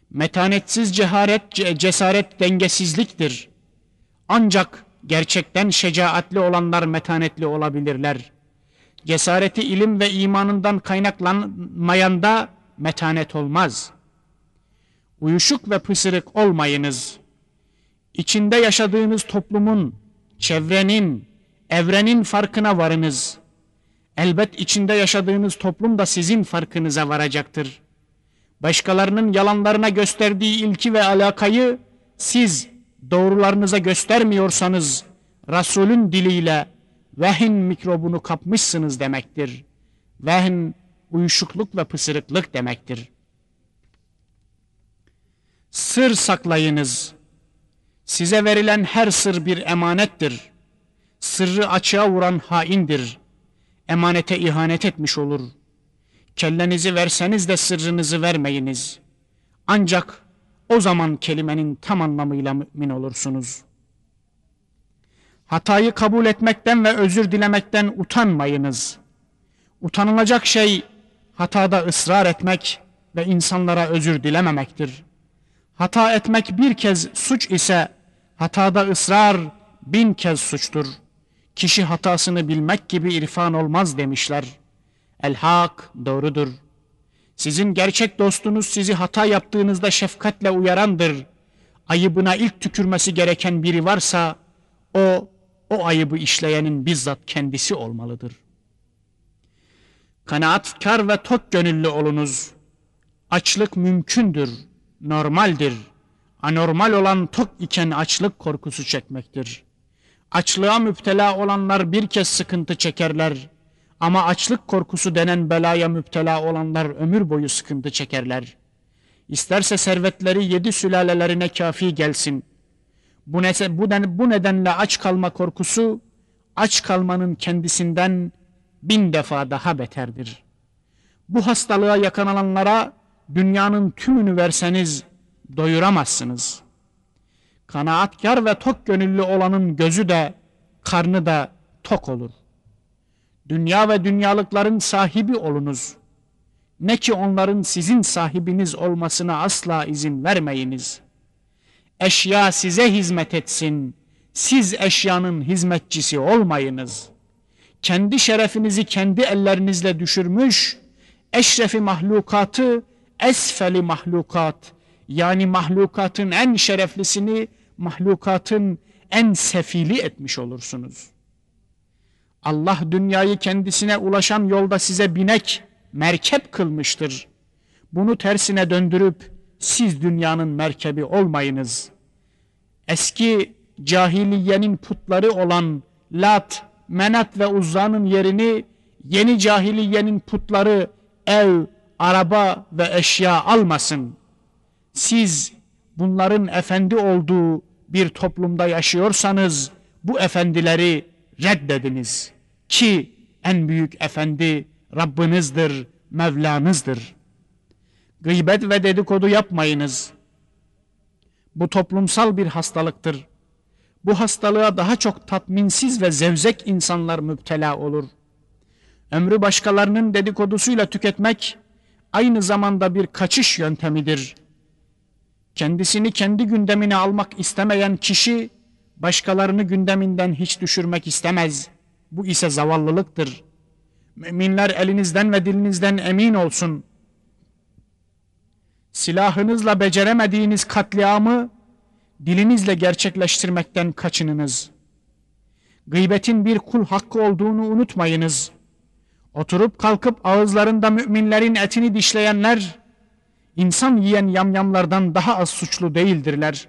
Metanetsiz ceharet, cesaret dengesizliktir. Ancak gerçekten şecaatli olanlar metanetli olabilirler. Cesareti ilim ve imanından kaynaklanmayanda metanet olmaz. Uyuşuk ve pısırık olmayınız. İçinde yaşadığınız toplumun, çevrenin, evrenin farkına varınız. Elbet içinde yaşadığınız toplum da sizin farkınıza varacaktır. Başkalarının yalanlarına gösterdiği ilki ve alakayı siz doğrularınıza göstermiyorsanız Resulün diliyle vehin mikrobunu kapmışsınız demektir. Vehin uyuşukluk ve pısırıklık demektir. Sır saklayınız. Size verilen her sır bir emanettir. Sırrı açığa vuran haindir. Emanete ihanet etmiş olur. Kellenizi verseniz de sırrınızı vermeyiniz. Ancak o zaman kelimenin tam anlamıyla mümin olursunuz. Hatayı kabul etmekten ve özür dilemekten utanmayınız. Utanılacak şey hatada ısrar etmek ve insanlara özür dilememektir. Hata etmek bir kez suç ise hatada ısrar bin kez suçtur. Kişi hatasını bilmek gibi irfan olmaz demişler. El hak doğrudur. Sizin gerçek dostunuz sizi hata yaptığınızda şefkatle uyarandır. Ayıbına ilk tükürmesi gereken biri varsa o, o ayıbı işleyenin bizzat kendisi olmalıdır. Kanaatkar ve tok gönüllü olunuz. Açlık mümkündür, normaldir. Anormal olan tok iken açlık korkusu çekmektir. Açlığa müptela olanlar bir kez sıkıntı çekerler. Ama açlık korkusu denen belaya müptela olanlar ömür boyu sıkıntı çekerler. İsterse servetleri yedi sülalelerine kafi gelsin. Bu, nese, bu, den, bu nedenle aç kalma korkusu aç kalmanın kendisinden bin defa daha beterdir. Bu hastalığa yakalananlara dünyanın tümünü verseniz doyuramazsınız. Kanaatkar ve tok gönüllü olanın gözü de karnı da tok olur. Dünya ve dünyalıkların sahibi olunuz. Ne ki onların sizin sahibiniz olmasına asla izin vermeyiniz. Eşya size hizmet etsin. Siz eşyanın hizmetçisi olmayınız. Kendi şerefinizi kendi ellerinizle düşürmüş, eşrefi mahlukatı esfeli mahlukat yani mahlukatın en şereflisini mahlukatın en sefili etmiş olursunuz. Allah dünyayı kendisine ulaşan yolda size binek, merkep kılmıştır. Bunu tersine döndürüp siz dünyanın merkebi olmayınız. Eski cahiliyenin putları olan Lat, Menat ve Uzza'nın yerini yeni cahiliyenin putları ev, araba ve eşya almasın. Siz bunların efendi olduğu bir toplumda yaşıyorsanız bu efendileri reddediniz. Ki en büyük efendi Rabbinizdir, Mevlanızdır. Gıybet ve dedikodu yapmayınız. Bu toplumsal bir hastalıktır. Bu hastalığa daha çok tatminsiz ve zevzek insanlar müptela olur. Ömrü başkalarının dedikodusuyla tüketmek aynı zamanda bir kaçış yöntemidir. Kendisini kendi gündemine almak istemeyen kişi başkalarını gündeminden hiç düşürmek istemez. Bu ise zavallılıktır. Müminler elinizden ve dilinizden emin olsun. Silahınızla beceremediğiniz katliamı dilinizle gerçekleştirmekten kaçınınız. Gıybetin bir kul hakkı olduğunu unutmayınız. Oturup kalkıp ağızlarında müminlerin etini dişleyenler, insan yiyen yamyamlardan daha az suçlu değildirler.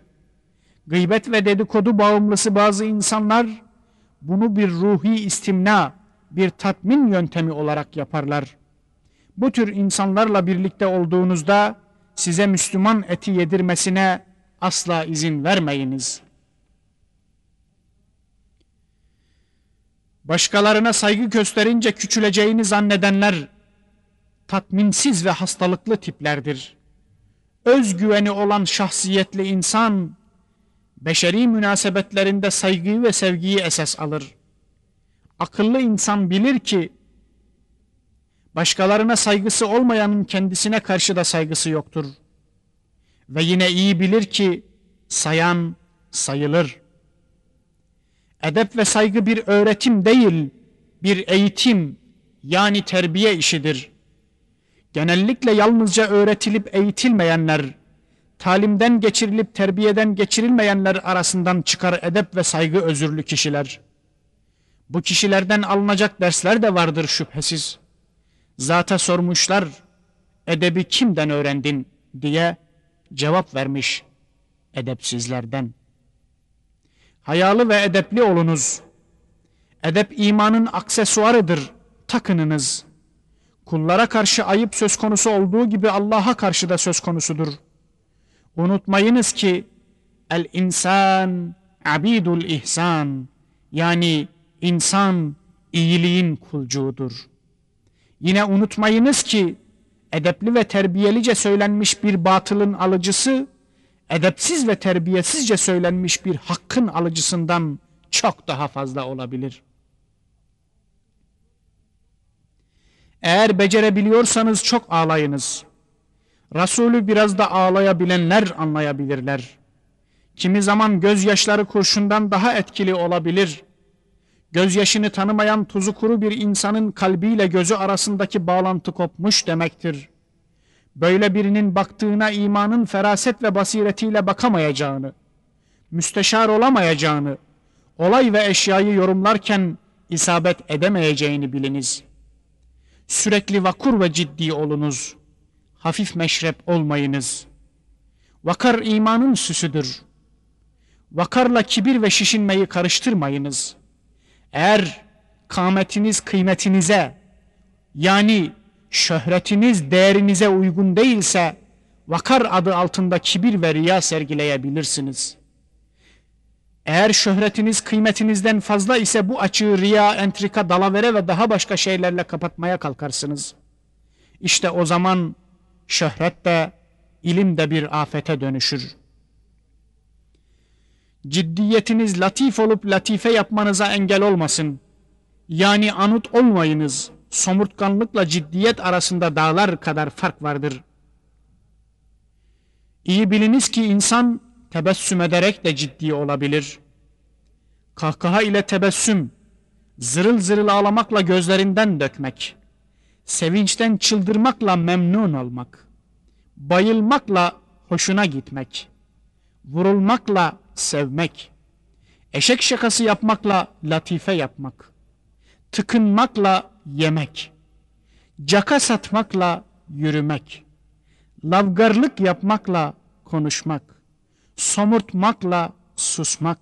Gıybet ve dedikodu bağımlısı bazı insanlar, bunu bir ruhi istimna, bir tatmin yöntemi olarak yaparlar. Bu tür insanlarla birlikte olduğunuzda size Müslüman eti yedirmesine asla izin vermeyiniz. Başkalarına saygı gösterince küçüleceğini zannedenler tatminsiz ve hastalıklı tiplerdir. Özgüveni olan şahsiyetli insan beşeri münasebetlerinde saygıyı ve sevgiyi esas alır. Akıllı insan bilir ki başkalarına saygısı olmayanın kendisine karşı da saygısı yoktur. Ve yine iyi bilir ki sayan sayılır. Edep ve saygı bir öğretim değil, bir eğitim yani terbiye işidir. Genellikle yalnızca öğretilip eğitilmeyenler, talimden geçirilip terbiyeden geçirilmeyenler arasından çıkar edep ve saygı özürlü kişiler. Bu kişilerden alınacak dersler de vardır şüphesiz. Zata sormuşlar, edebi kimden öğrendin diye cevap vermiş edepsizlerden. Hayalı ve edepli olunuz. Edep imanın aksesuarıdır, takınınız. Kullara karşı ayıp söz konusu olduğu gibi Allah'a karşı da söz konusudur. Unutmayınız ki el insan abidul ihsan yani insan iyiliğin kulcuğudur. Yine unutmayınız ki edepli ve terbiyelice söylenmiş bir batılın alıcısı, edepsiz ve terbiyesizce söylenmiş bir hakkın alıcısından çok daha fazla olabilir. Eğer becerebiliyorsanız çok ağlayınız. Resulü biraz da ağlayabilenler anlayabilirler. Kimi zaman gözyaşları kurşundan daha etkili olabilir. Gözyaşını tanımayan tuzu kuru bir insanın kalbiyle gözü arasındaki bağlantı kopmuş demektir. Böyle birinin baktığına imanın feraset ve basiretiyle bakamayacağını, müsteşar olamayacağını, olay ve eşyayı yorumlarken isabet edemeyeceğini biliniz. Sürekli vakur ve ciddi olunuz. Hafif meşrep olmayınız. Vakar imanın süsüdür. Vakarla kibir ve şişinmeyi karıştırmayınız.'' Eğer kametiniz kıymetinize yani şöhretiniz değerinize uygun değilse vakar adı altında kibir ve riya sergileyebilirsiniz. Eğer şöhretiniz kıymetinizden fazla ise bu açığı riya, entrika, dalavere ve daha başka şeylerle kapatmaya kalkarsınız. İşte o zaman şöhret de ilim de bir afete dönüşür. Ciddiyetiniz latif olup latife yapmanıza engel olmasın. Yani anut olmayınız. Somurtkanlıkla ciddiyet arasında dağlar kadar fark vardır. İyi biliniz ki insan tebessüm ederek de ciddi olabilir. Kahkaha ile tebessüm, zırıl zırıl ağlamakla gözlerinden dökmek, sevinçten çıldırmakla memnun olmak, bayılmakla hoşuna gitmek, vurulmakla sevmek, eşek şakası yapmakla latife yapmak, tıkınmakla yemek, caka satmakla yürümek, lavgarlık yapmakla konuşmak, somurtmakla susmak,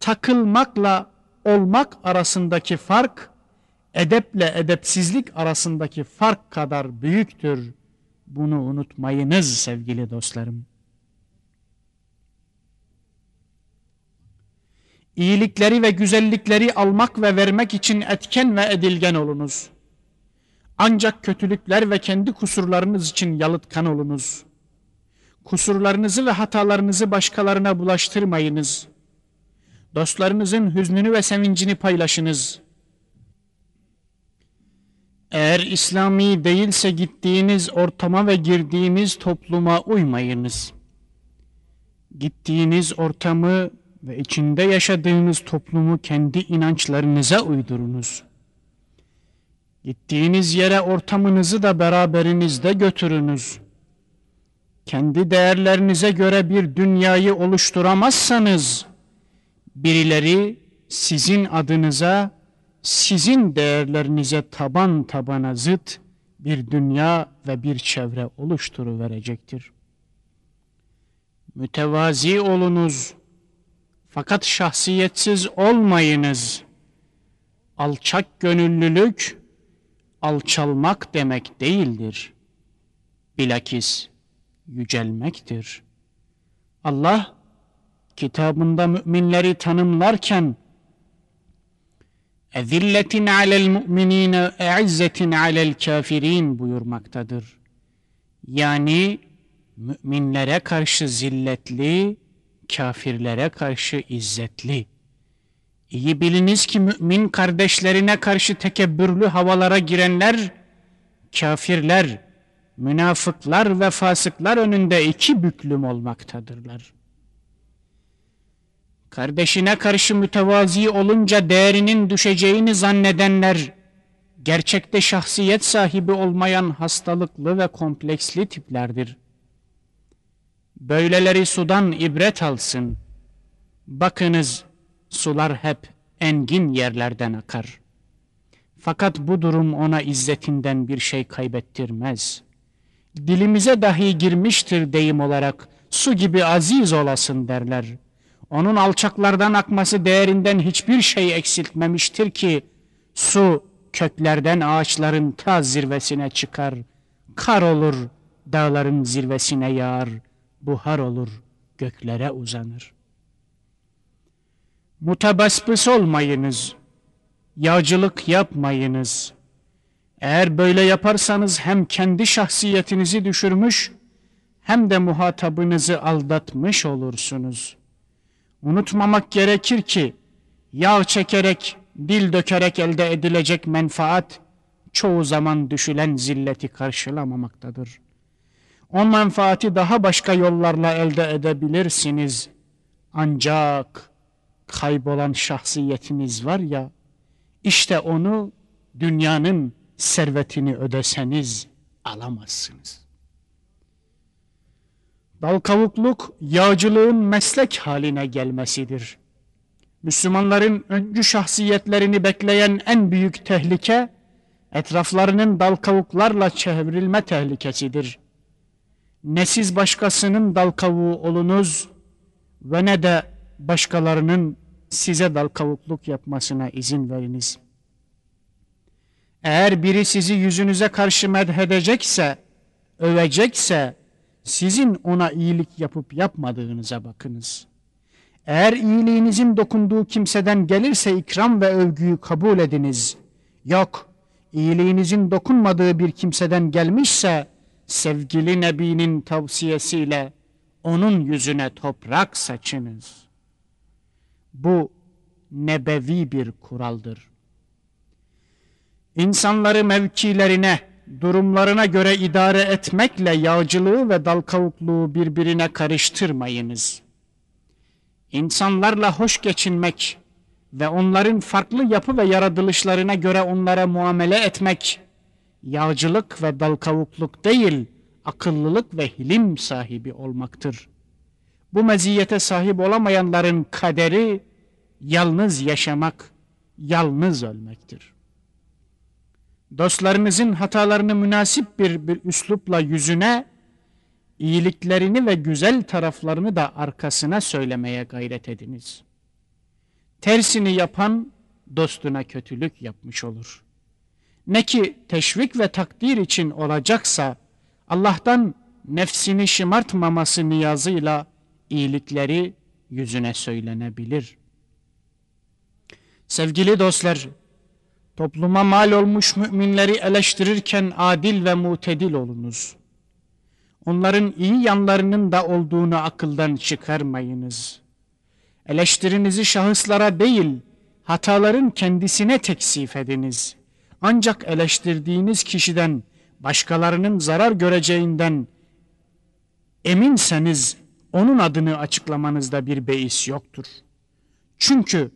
takılmakla olmak arasındaki fark, edeple edepsizlik arasındaki fark kadar büyüktür. Bunu unutmayınız sevgili dostlarım. İyilikleri ve güzellikleri almak ve vermek için etken ve edilgen olunuz. Ancak kötülükler ve kendi kusurlarınız için yalıtkan olunuz. Kusurlarınızı ve hatalarınızı başkalarına bulaştırmayınız. Dostlarınızın hüznünü ve sevincini paylaşınız. Eğer İslami değilse gittiğiniz ortama ve girdiğiniz topluma uymayınız. Gittiğiniz ortamı ve içinde yaşadığınız toplumu kendi inançlarınıza uydurunuz. Gittiğiniz yere ortamınızı da beraberinizde götürünüz. Kendi değerlerinize göre bir dünyayı oluşturamazsanız, birileri sizin adınıza, sizin değerlerinize taban tabana zıt bir dünya ve bir çevre oluşturuverecektir. Mütevazi olunuz, fakat şahsiyetsiz olmayınız. Alçak gönüllülük, alçalmak demek değildir. Bilakis yücelmektir. Allah kitabında müminleri tanımlarken ezilletin alel mu'minine e'izzetin alel kafirin buyurmaktadır. Yani müminlere karşı zilletli, kafirlere karşı izzetli. İyi biliniz ki mümin kardeşlerine karşı tekebbürlü havalara girenler, kafirler, münafıklar ve fasıklar önünde iki büklüm olmaktadırlar. Kardeşine karşı mütevazi olunca değerinin düşeceğini zannedenler, gerçekte şahsiyet sahibi olmayan hastalıklı ve kompleksli tiplerdir. Böyleleri sudan ibret alsın. Bakınız sular hep engin yerlerden akar. Fakat bu durum ona izzetinden bir şey kaybettirmez. Dilimize dahi girmiştir deyim olarak su gibi aziz olasın derler. Onun alçaklardan akması değerinden hiçbir şey eksiltmemiştir ki su köklerden ağaçların ta zirvesine çıkar. Kar olur dağların zirvesine yağar buhar olur, göklere uzanır. Mutabasbıs olmayınız, yağcılık yapmayınız. Eğer böyle yaparsanız hem kendi şahsiyetinizi düşürmüş, hem de muhatabınızı aldatmış olursunuz. Unutmamak gerekir ki, yağ çekerek, dil dökerek elde edilecek menfaat, çoğu zaman düşülen zilleti karşılamamaktadır.'' O menfaati daha başka yollarla elde edebilirsiniz. Ancak kaybolan şahsiyetiniz var ya, işte onu dünyanın servetini ödeseniz alamazsınız. Dal kavukluk yağcılığın meslek haline gelmesidir. Müslümanların öncü şahsiyetlerini bekleyen en büyük tehlike, etraflarının dal kavuklarla çevrilme tehlikesidir.'' ne siz başkasının dal kavuğu olunuz ve ne de başkalarının size dal kavukluk yapmasına izin veriniz. Eğer biri sizi yüzünüze karşı medhedecekse, övecekse, sizin ona iyilik yapıp yapmadığınıza bakınız. Eğer iyiliğinizin dokunduğu kimseden gelirse ikram ve övgüyü kabul ediniz. Yok, iyiliğinizin dokunmadığı bir kimseden gelmişse sevgili Nebi'nin tavsiyesiyle onun yüzüne toprak saçınız. Bu nebevi bir kuraldır. İnsanları mevkilerine, durumlarına göre idare etmekle yağcılığı ve dal kavukluğu birbirine karıştırmayınız. İnsanlarla hoş geçinmek ve onların farklı yapı ve yaratılışlarına göre onlara muamele etmek, yağcılık ve dal kavukluk değil, akıllılık ve hilim sahibi olmaktır. Bu meziyete sahip olamayanların kaderi yalnız yaşamak, yalnız ölmektir. Dostlarınızın hatalarını münasip bir, bir üslupla yüzüne, iyiliklerini ve güzel taraflarını da arkasına söylemeye gayret ediniz. Tersini yapan dostuna kötülük yapmış olur. Ne ki teşvik ve takdir için olacaksa Allah'tan nefsini şımartmaması niyazıyla iyilikleri yüzüne söylenebilir. Sevgili dostlar, Topluma mal olmuş müminleri eleştirirken adil ve mutedil olunuz. Onların iyi yanlarının da olduğunu akıldan çıkarmayınız. Eleştirinizi şahıslara değil, hataların kendisine teksif ediniz. Ancak eleştirdiğiniz kişiden başkalarının zarar göreceğinden eminseniz onun adını açıklamanızda bir beis yoktur. Çünkü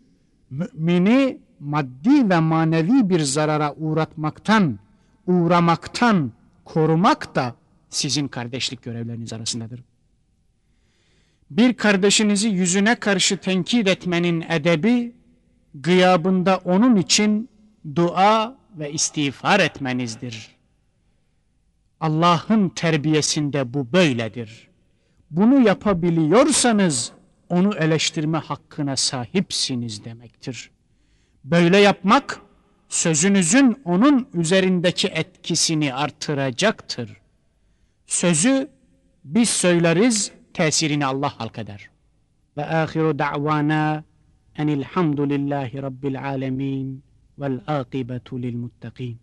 mümini maddi ve manevi bir zarara uğratmaktan, uğramaktan korumak da sizin kardeşlik görevleriniz arasındadır. Bir kardeşinizi yüzüne karşı tenkit etmenin edebi, gıyabında onun için dua ve istiğfar etmenizdir. Allah'ın terbiyesinde bu böyledir. Bunu yapabiliyorsanız onu eleştirme hakkına sahipsiniz demektir.'' Böyle yapmak sözünüzün onun üzerindeki etkisini artıracaktır. Sözü biz söyleriz, tesirini Allah halk eder. Ve ahiru da'vana enilhamdülillahi rabbil alemin vel akibetu lil muttakin.